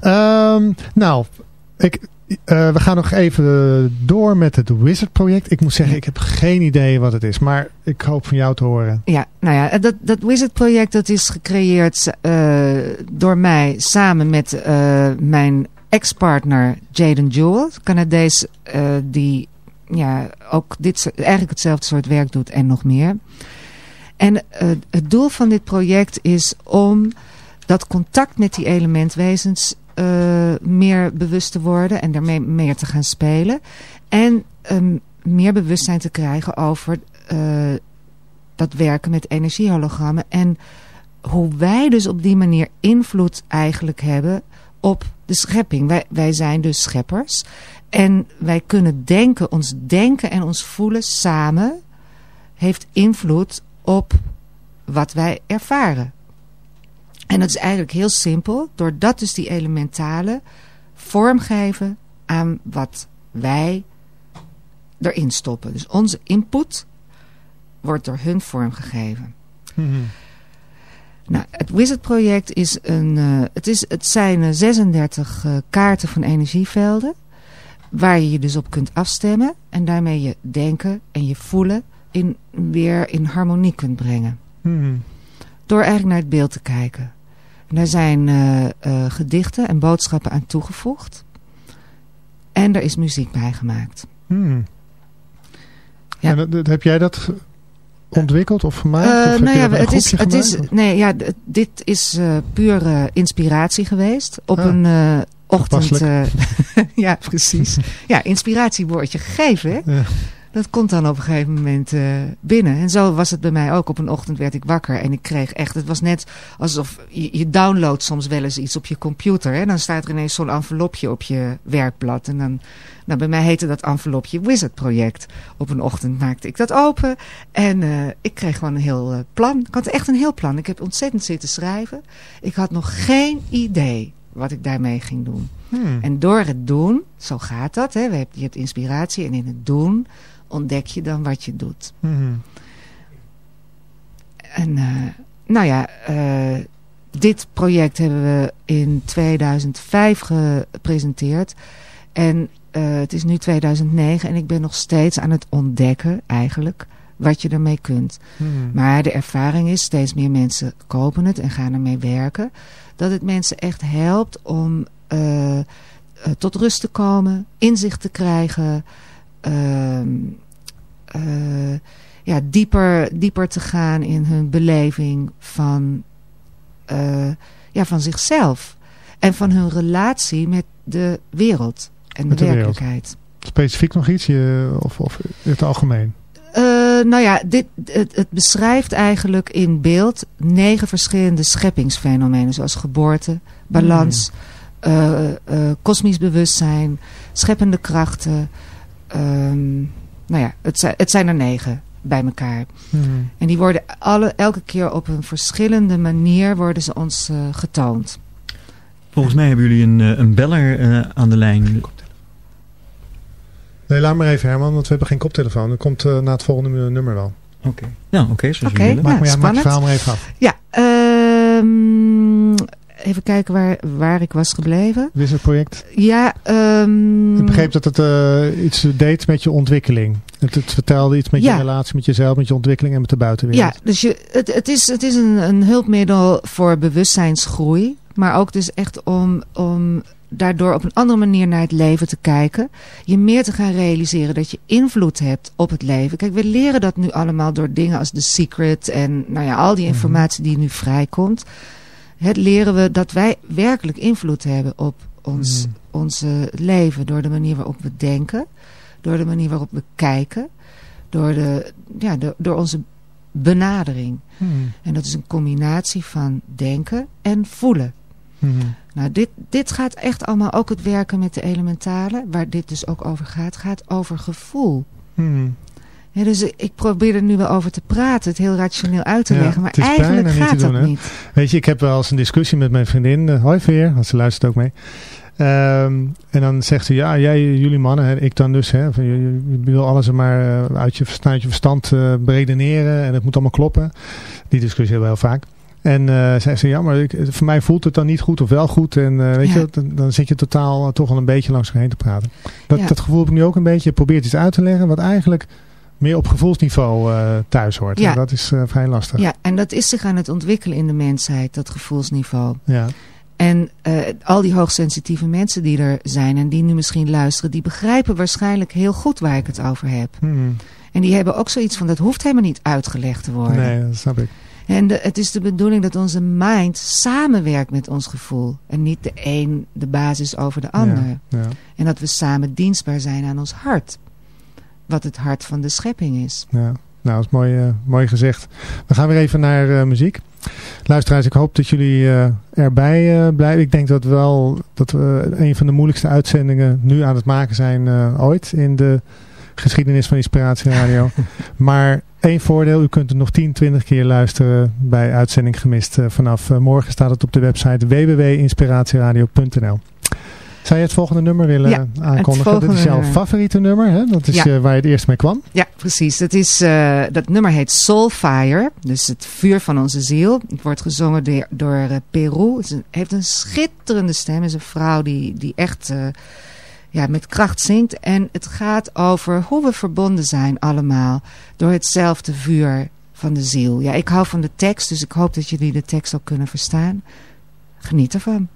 Ehm, nou, ik, eh, we gaan nog even door met het Wizard project. Ik moet zeggen, ik heb geen idee wat het is. Maar ik hoop van jou te horen. Ja, nou ja, dat, dat Wizard-project dat is gecreëerd eh, door mij samen met eh, mijn ex-partner Jaden Jewell, Canadees, die ja, ook dit, eigenlijk hetzelfde soort werk doet en nog meer. En het doel van dit project is om dat contact met die elementwezens eh, meer bewust te worden en daarmee meer te gaan spelen. En ehm, meer bewustzijn te krijgen over eh, dat werken met energiehologrammen. En hoe wij dus op die manier invloed eigenlijk hebben op de schepping. Wij, wij zijn dus scheppers. En wij kunnen denken, ons denken en ons voelen samen heeft invloed op wat wij ervaren. En dat is eigenlijk heel simpel, doordat dus die elementalen vormgeven aan wat wij erin stoppen. Dus onze input wordt door hun vormgegeven. Nou, het Wizard-project is een. eh, het, is, het zijn eh, 36 eh, kaarten van energievelden. waar je je dus op kunt afstemmen en daarmee je denken en je voelen in, weer in harmonie kunt brengen. Hmm. Door eigenlijk naar het beeld te kijken. En daar zijn eh, eh, gedichten en boodschappen aan toegevoegd. En er is muziek bij gemaakt. Hmm. Ja. En dat- heb jij dat ontwikkeld of gemaakt? Eh, of nou ja, het is, het is, nee, ja, dit is eh pure inspiratie geweest. Op Ah, een eh, ochtend. eh, ja, precies. Ja, inspiratie wordt je gegeven, hè? Ja. Dat komt dan op een gegeven moment eh, binnen. En zo was het bij mij ook. Op een ochtend werd ik wakker en ik kreeg echt... Het was net alsof je, je downloadt soms wel eens iets op je computer. Hè? Dan staat er ineens zo'n envelopje op je werkblad. En dan, nou, bij mij heette dat envelopje Wizard Project. Op een ochtend maakte ik dat open. En eh, ik kreeg gewoon een heel eh, plan. Ik had echt een heel plan. Ik heb ontzettend zitten schrijven. Ik had nog geen idee wat ik daarmee ging doen. Hmm. En door het doen, zo gaat dat. Hè? We hebben- Je hebt inspiratie en in het doen ontdek je dan wat je doet. Hmm. En eh, nou ja, eh, dit project hebben we in 2005 gepresenteerd. En eh, het is nu 2009 en ik ben nog steeds aan het ontdekken eigenlijk wat je ermee kunt. Hmm. Maar de ervaring is, steeds meer mensen kopen het en gaan ermee werken. Dat het mensen echt helpt om tot rust te komen, inzicht te krijgen. Ehm, eh, ja, dieper, dieper te gaan in hun beleving van, eh, ja, van zichzelf. En van hun relatie met de wereld en Met de, werkelijkheid. Specifiek nog iets? Je, of, of in het algemeen? Eh, nou ja, dit, het, het beschrijft eigenlijk in beeld negen verschillende scheppingsfenomenen. Zoals geboorte, balans, eh, kosmisch bewustzijn, scheppende krachten. Ehm, nou ja, het zijn, het zijn er negen bij elkaar. Hmm. En die worden alle, elke keer op een verschillende manier worden ze ons eh, getoond. Volgens mij hebben jullie een, eh, een beller eh, aan de lijn. Nee, laat maar even Herman, want we hebben geen koptelefoon. Dat komt eh, na het volgende nummer wel. Oké. Ja, oké, Oké, jullie willen. Maak, Ja, maak spannend. verhaal maar even af. Ja, ehm, even kijken waar, waar ik was gebleven. Wisselproject. Ja, ehm, Ik begreep dat het eh, iets deed met je ontwikkeling. Het, het vertelde iets met Ja. je relatie met jezelf, met je ontwikkeling en met de buitenwereld. Ja, dus je, het, het is, het is een, een hulpmiddel voor bewustzijnsgroei. Maar ook dus echt om, om daardoor op een andere manier naar het leven te kijken. Je meer te gaan realiseren dat je invloed hebt op het leven. Kijk, we leren dat nu allemaal door dingen als The Secret en nou ja, al die informatie die nu vrijkomt. Het leren we dat wij werkelijk invloed hebben op ons, onze leven. Door de manier waarop we denken. Door de manier waarop we kijken. Door, de, ja, door, door onze benadering. Hmm. En dat is een combinatie van denken en voelen. Hmm. Nou, dit, dit gaat echt allemaal, ook het werken met de elementalen, waar dit dus ook over gaat, gaat over gevoel. Hmm. Ja, dus ik probeer er nu wel over te praten, het heel rationeel uit te Ja, leggen, maar het is eigenlijk niet gaat te doen, dat hè? niet. Weet je, ik heb wel eens een discussie met mijn vriendin. eh, hoi Veer, want ze luistert ook mee. Ehm, en dan zegt ze, ja, jij, jullie mannen, hè, ik dan dus, hè, van, je, je wil alles maar eh, uit je, uit je verstand eh beredeneren en het moet allemaal kloppen. Die discussie hebben we heel vaak. En eh zei ze, ja, maar ik, voor mij voelt het dan niet goed of wel goed. En weet Ja. je, dan, dan zit je totaal toch al een beetje langs heen te praten. Dat, Ja. dat gevoel heb ik nu ook een beetje. Je probeert iets uit te leggen wat eigenlijk meer op gevoelsniveau eh, thuis hoort. Ja. En dat is eh, vrij lastig. Ja, en dat is zich aan het ontwikkelen in de mensheid, dat gevoelsniveau. Ja. En eh, al die hoogsensitieve mensen die er zijn en die nu misschien luisteren, die begrijpen waarschijnlijk heel goed waar ik het over heb. Hmm. En die hebben ook zoiets van, dat hoeft helemaal niet uitgelegd te worden. Nee, dat snap ik. En de, het is de bedoeling dat onze mind samenwerkt met ons gevoel. En niet de een de basis over de ander. Ja, ja. En dat we samen dienstbaar zijn aan ons hart. Wat het hart van de schepping is. Ja, nou, dat is mooi, eh, mooi gezegd. We gaan weer even naar eh, muziek. Luisteraars, ik hoop dat jullie eh, erbij eh, blijven. Ik denk dat wel dat we een van de moeilijkste uitzendingen nu aan het maken zijn eh, ooit in de geschiedenis van Inspiratie Radio. maar één voordeel, u kunt het nog 10, 20 keer luisteren bij Uitzending Gemist. Vanaf morgen staat het op de website www.inspiratieradio.nl. Zou je het volgende nummer willen Ja, aankondigen? Dat is jouw favoriete nummer, hè? Dat is Ja. eh, waar je het eerst mee kwam. Ja, precies. Dat, is, eh, dat nummer heet Soulfire. Dus het vuur van onze ziel. Het wordt gezongen door, door eh, Peru. Het een- heeft een schitterende stem. Het is een vrouw die, die echt... ja, met kracht zingt. En het gaat over hoe we verbonden zijn allemaal door hetzelfde vuur van de ziel. Ja, ik hou van de tekst, dus ik hoop dat jullie de tekst ook kunnen verstaan. Geniet ervan.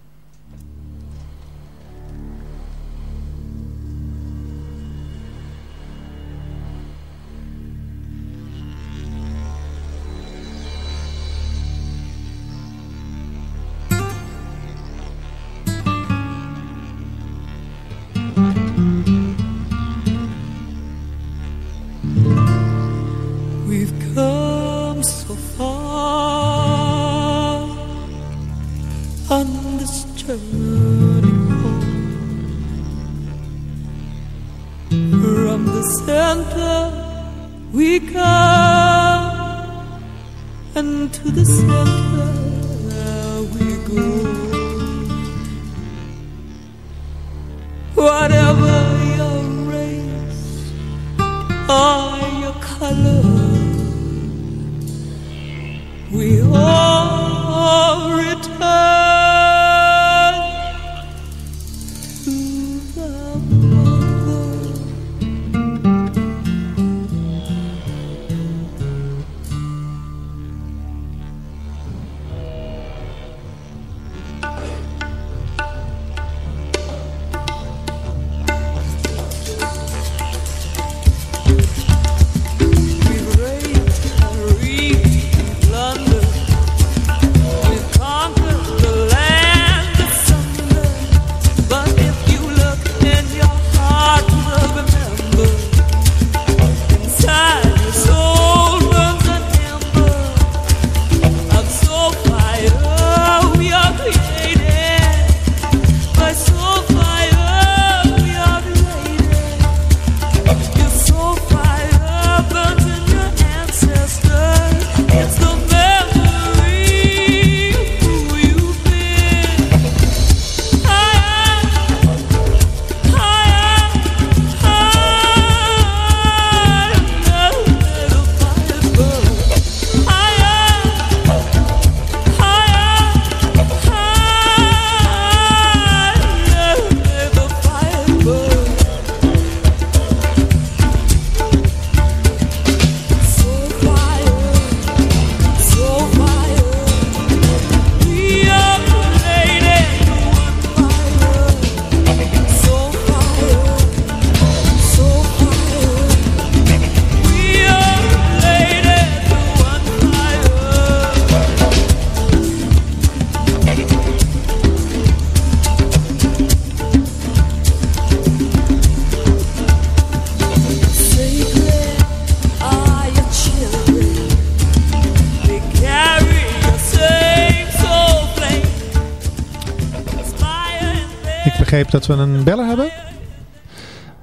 Dat we een beller hebben.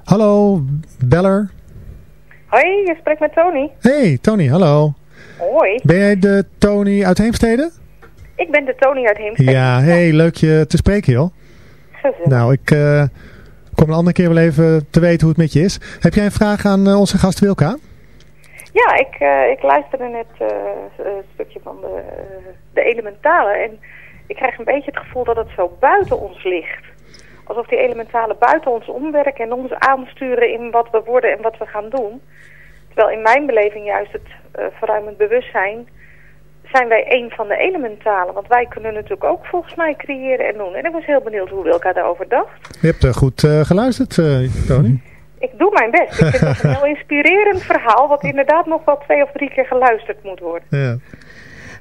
Hallo, beller. Hoi, je spreekt met Tony. Hey, Tony, hallo. Hoi. Ben jij de Tony uit Heemstede? Ik ben de Tony uit Heemstede. Ja, hey, leuk je te spreken, joh. Gezellig. Nou, ik eh, kom een andere keer wel even te weten hoe het met je is. Heb jij een vraag aan eh, onze gast Wilka? Ja, ik, eh, ik luisterde net een stukje van de, de elementalen en ik krijg een beetje het gevoel dat het zo buiten ons ligt. Alsof die elementalen buiten ons omwerken en ons aansturen in wat we worden en wat we gaan doen. Terwijl in mijn beleving juist het eh, verruimend bewustzijn zijn wij een van de elementalen. Want wij kunnen natuurlijk ook volgens mij creëren en doen. En ik was heel benieuwd hoe Wilka daarover dacht. Je hebt eh, goed eh, geluisterd, Tony. Ik doe mijn best. Ik vind het een heel inspirerend verhaal... wat inderdaad nog wel twee of drie keer geluisterd moet worden. Ja.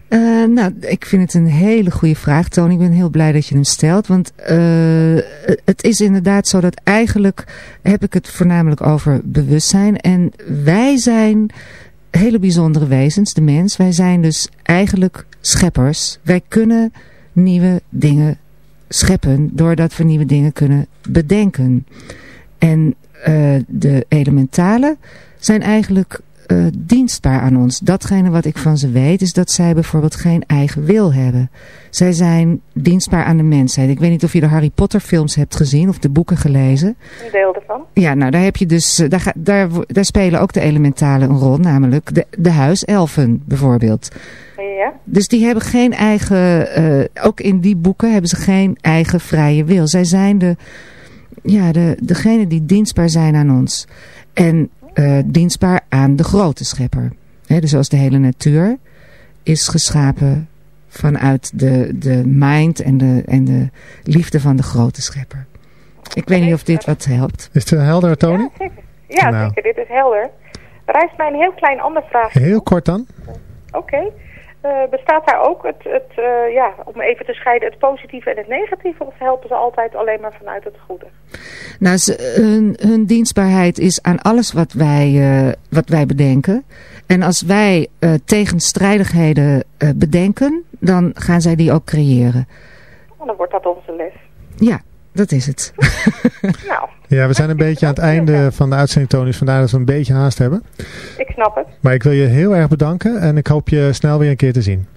Eh, nou, ik vind het een hele goede vraag, Tony. Ik ben heel blij dat je hem stelt. Want eh, het is inderdaad zo dat eigenlijk heb ik het voornamelijk over bewustzijn. En wij zijn hele bijzondere wezens, de mens. Wij zijn dus eigenlijk scheppers. Wij kunnen nieuwe dingen scheppen doordat we nieuwe dingen kunnen bedenken. En eh, de elementalen zijn eigenlijk eh, dienstbaar aan ons. Datgene wat ik van ze weet is dat zij bijvoorbeeld geen eigen wil hebben. Zij zijn dienstbaar aan de mensheid. Ik weet niet of je de Harry Potter films hebt gezien of de boeken gelezen. Een deel ervan. Ja, nou daar heb je dus, eh, daar, ga- daar, daar spelen ook de elementalen een rol, namelijk de, de huiselfen bijvoorbeeld. Ja. Dus die hebben geen eigen, eh, ook in die boeken hebben ze geen eigen vrije wil. Zij zijn de, ja, de, degene die dienstbaar zijn aan ons. En dienstbaar aan de grote schepper. Hè, dus zoals de hele natuur is geschapen vanuit de, de mind en de, en de liefde van de grote schepper. Ik weet niet of dit wat helpt. Is het helder, Tony? Ja, zeker. Ja, Nou. zeker. Dit is helder. Er rijst mij een heel klein ander vraag. Heel kort dan. Oké. Eh, bestaat daar ook het, het eh, ja, om even te scheiden, het positieve en het negatieve? Of helpen ze altijd alleen maar vanuit het goede? Nou, ze, hun, hun dienstbaarheid is aan alles wat wij, eh, wat wij bedenken. En als wij tegenstrijdigheden bedenken, dan gaan zij die ook creëren. Oh, dan wordt dat onze les. Ja, dat is het. Nou, Ja, we zijn een beetje aan het einde van de uitzending, Tony. Dus vandaar dat we een beetje haast hebben. ik snap het. Maar ik wil je heel erg bedanken. En ik hoop je snel weer een keer te zien.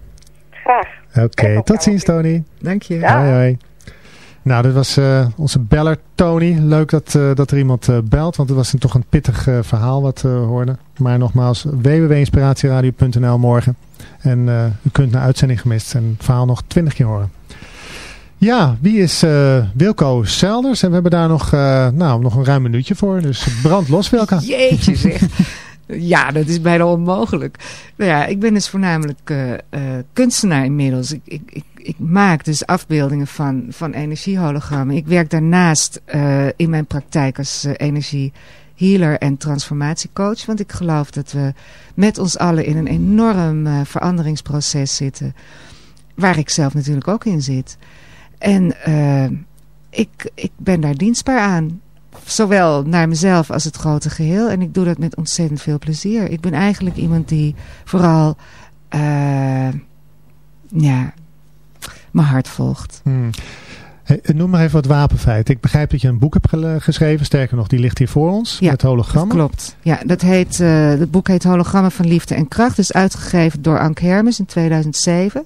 Graag. Oké, tot ziens, Tony. Dank je. Hoi, hoi. Nou, dit was eh, onze beller Tony. Leuk dat, eh, dat er iemand eh, belt, want het was een, toch een pittig verhaal wat we hoorden. Maar nogmaals, www.inspiratieradio.nl morgen. En eh, u kunt naar uitzending gemist en het verhaal nog twintig keer horen. Ja, wie is eh, Wilco Selders? En we hebben daar nog, eh, nou, nog een ruim minuutje voor. Dus brand los, Wilco. Jeetje zeg. Ja, dat is bijna onmogelijk. Nou ja, ik ben dus voornamelijk eh, kunstenaar inmiddels. Ik, ik, ik, maak dus afbeeldingen van, van energiehologrammen. Ik werk daarnaast in mijn praktijk als eh, energiehealer en transformatiecoach. Want ik geloof dat we met ons allen in een enorm veranderingsproces zitten. Waar ik zelf natuurlijk ook in zit. En eh, ik, ik ben daar dienstbaar aan. Zowel naar mezelf als het grote geheel. En ik doe dat met ontzettend veel plezier. Ik ben eigenlijk iemand die vooral eh, ja, mijn hart volgt. Hmm. Hey, noem maar even wat wapenfeit. Ik begrijp dat je een boek hebt geschreven. Sterker nog, die ligt hier voor ons. Ja, met hologrammen. Dat klopt. Ja, dat heet, eh, het boek heet Hologrammen van Liefde en Kracht. is uitgegeven door Anke Hermes in 2007.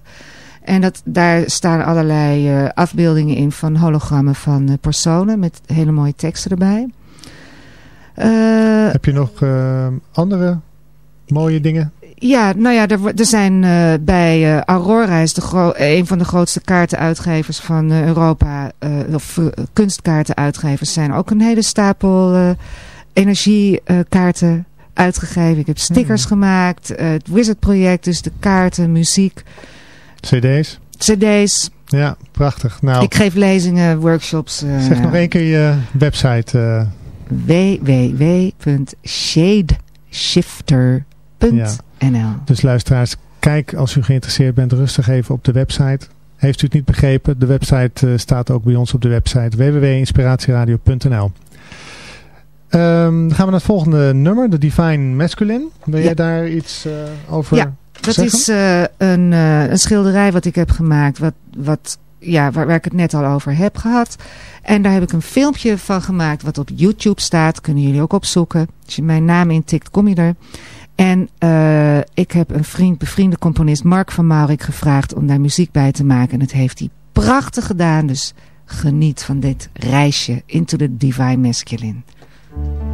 En dat, daar staan allerlei eh, afbeeldingen in van hologrammen van eh, personen. Met hele mooie teksten erbij. Eh, Heb je nog andere mooie dingen? Ja, nou ja, er, er zijn bij Aurora is de een van de grootste kaartenuitgevers van Europa, of kunstkaartenuitgevers, zijn ook een hele stapel energiekaarten uitgegeven. Ik heb stickers gemaakt, het Wizard project, dus de kaarten, muziek, CD's? cd's. Ja, prachtig. Nou, Ik geef lezingen, workshops. eh, zeg nog één keer je website. eh, www.shadeshifter.nl Dus luisteraars, kijk als u geïnteresseerd bent rustig even op de website. Heeft u het niet begrepen? De website eh, staat ook bij ons op de website www.inspiratieradio.nl Ehm, dan gaan we naar het volgende nummer, de Divine Masculine. Wil jij daar iets eh, over Ja, dat zeggen? is eh, een, eh, een schilderij wat ik heb gemaakt, wat, wat, ja, waar, waar ik het net al over heb gehad. En daar heb ik een filmpje van gemaakt wat op YouTube staat. Kunnen jullie ook opzoeken. Als je mijn naam intikt, kom je er. En ik heb een vriend, bevriende componist Mark van Maurik gevraagd om daar muziek bij te maken. En dat heeft hij prachtig gedaan. Dus geniet van dit reisje into the divine masculine. Bye.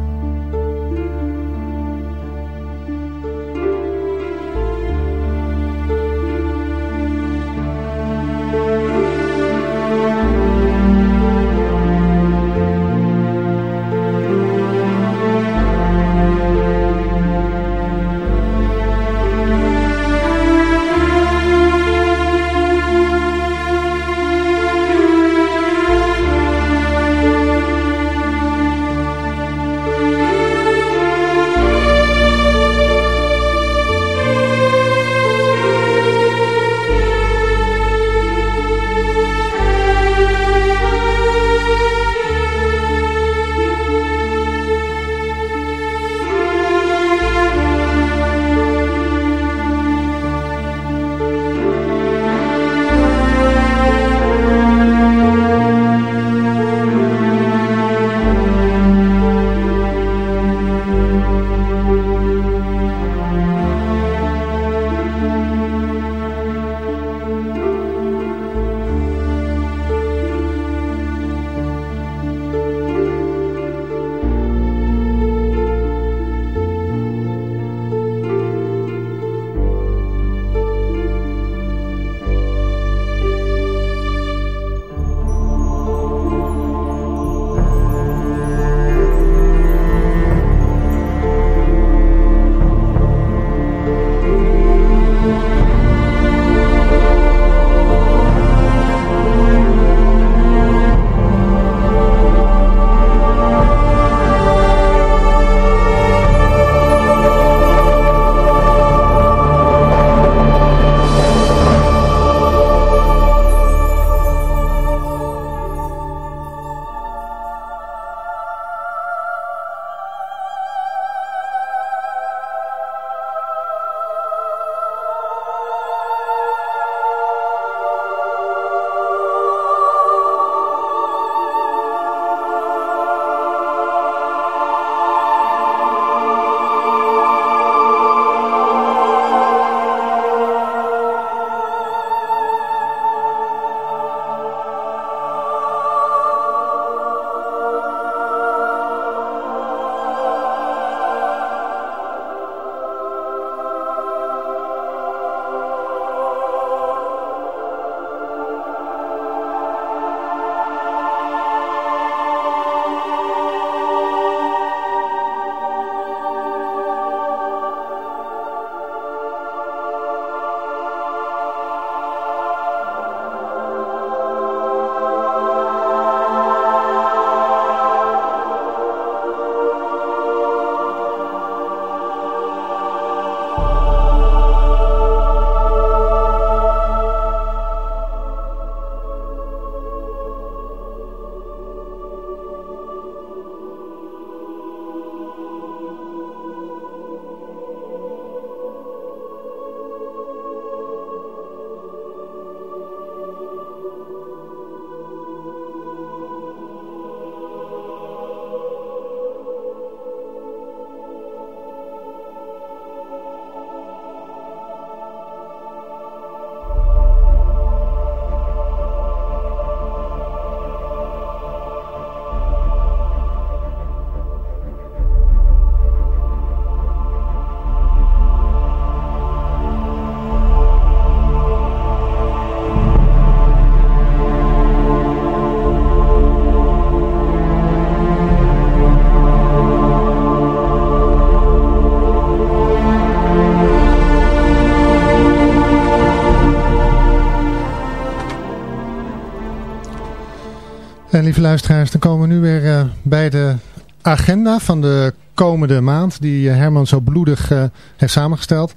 Lieve luisteraars, dan komen we nu weer uh, bij de agenda van de komende maand. Die uh, Herman zo bloedig uh, heeft samengesteld.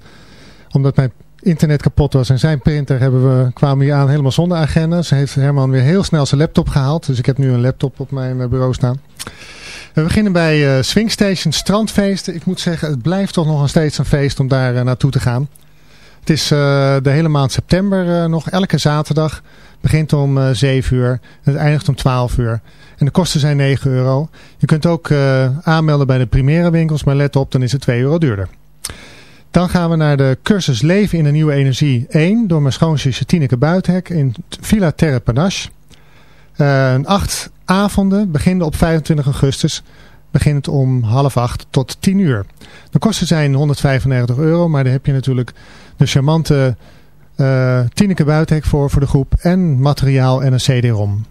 Omdat mijn internet kapot was en zijn printer hebben we, kwamen hier aan helemaal zonder agenda. Ze heeft Herman weer heel snel zijn laptop gehaald. Dus ik heb nu een laptop op mijn bureau staan. We beginnen bij Swingstation Strandfeesten. Ik moet zeggen, het blijft toch nog steeds een feest om daar naartoe te gaan. Het is de hele maand september nog, elke zaterdag begint om uh, 7 uur en het eindigt om 12 uur. En de kosten zijn 9 euro. Je kunt ook aanmelden bij de primaire winkels, maar let op, dan is het 2 euro duurder. Dan gaan we naar de cursus Leven in de Nieuwe Energie 1 door mijn schoonzusje Tineke Buithek in Villa Terre Panache. Uh, acht avonden beginnen op 25 augustus. Begint om half acht tot 10 uur. De kosten zijn 195 euro, maar daar heb je natuurlijk de charmante uh, Tineke Buithek voor, voor de groep en materiaal en een CD-ROM.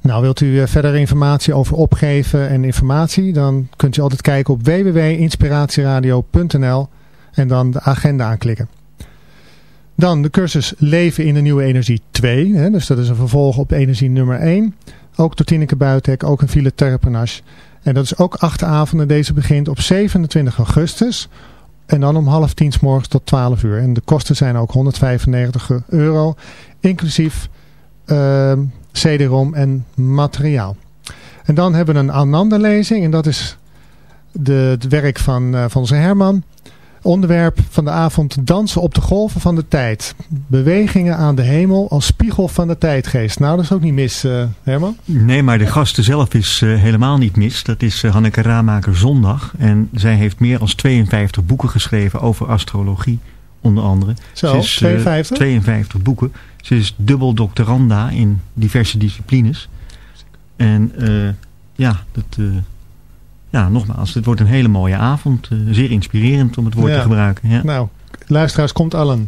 Nou, wilt u verder informatie over opgeven en informatie, dan kunt u altijd kijken op www.inspiratieradio.nl en dan de agenda aanklikken. Dan de cursus Leven in de Nieuwe Energie 2, hè, dus dat is een vervolg op energie nummer 1. Ook door Tineke Buithek, ook een file Terrepanage. En dat is ook acht avonden. Deze begint op 27 augustus en dan om half tien s morgens tot 12 uur. En de kosten zijn ook 195 euro. Inclusief uh, CD-ROM en materiaal. En dan hebben we een Ananda-lezing. En dat is de, het werk van, uh, van Herman. Onderwerp van de avond dansen op de golven van de tijd. Bewegingen aan de hemel als spiegel van de tijdgeest. Nou, dat is ook niet mis, uh, Herman. Nee, maar de gasten zelf is uh, helemaal niet mis. Dat is uh, Hanneke Ramaker Zondag. En zij heeft meer dan 52 boeken geschreven over astrologie, onder andere. Zo, Ze is, 52? 52 boeken. Ze is dubbel doctoranda in diverse disciplines. En ja, dat ja, nogmaals, het wordt een hele mooie avond. Uh, zeer inspirerend om het woord ja. te gebruiken. Ja. Nou, luisteraars, komt allen. Nou,